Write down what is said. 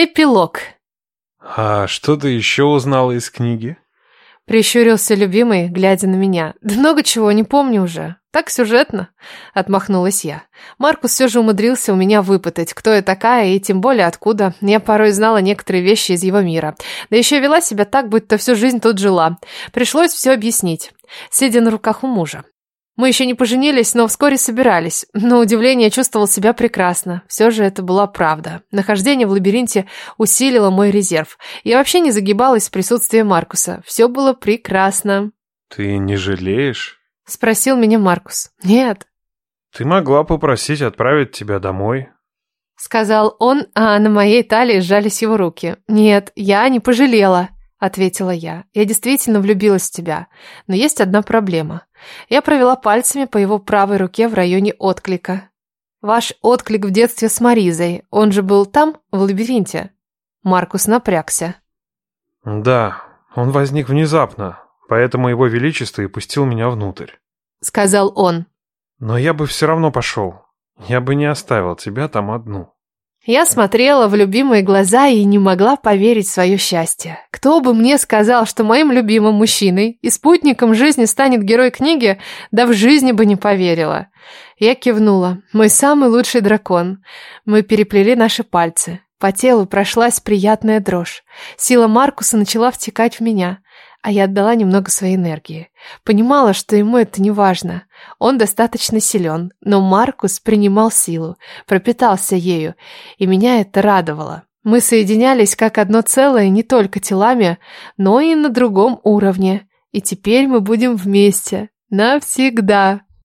Эпилог. А что ты еще узнала из книги? Прищурился любимый, глядя на меня. Да много чего, не помню уже. Так сюжетно. Отмахнулась я. Маркус все же умудрился у меня выпытать, кто я такая и тем более откуда. Я порой знала некоторые вещи из его мира. Да еще вела себя так, будто всю жизнь тут жила. Пришлось все объяснить, сидя на руках у мужа. Мы еще не поженились, но вскоре собирались. На удивление чувствовал себя прекрасно. Все же это была правда. Нахождение в лабиринте усилило мой резерв. Я вообще не загибалась в присутствии Маркуса. Все было прекрасно. Ты не жалеешь? Спросил меня Маркус. Нет. Ты могла попросить отправить тебя домой. Сказал он, а на моей талии сжались его руки. Нет, я не пожалела. — ответила я. «Я действительно влюбилась в тебя, но есть одна проблема. Я провела пальцами по его правой руке в районе отклика. Ваш отклик в детстве с Маризой, он же был там, в лабиринте?» Маркус напрягся. «Да, он возник внезапно, поэтому его величество и пустил меня внутрь», — сказал он. «Но я бы все равно пошел. Я бы не оставил тебя там одну». Я смотрела в любимые глаза и не могла поверить в свое счастье. Кто бы мне сказал, что моим любимым мужчиной и спутником жизни станет герой книги, да в жизни бы не поверила. Я кивнула. Мой самый лучший дракон. Мы переплели наши пальцы. По телу прошлась приятная дрожь. Сила Маркуса начала втекать в меня а я отдала немного своей энергии. Понимала, что ему это не важно. Он достаточно силен, но Маркус принимал силу, пропитался ею, и меня это радовало. Мы соединялись как одно целое не только телами, но и на другом уровне. И теперь мы будем вместе. Навсегда.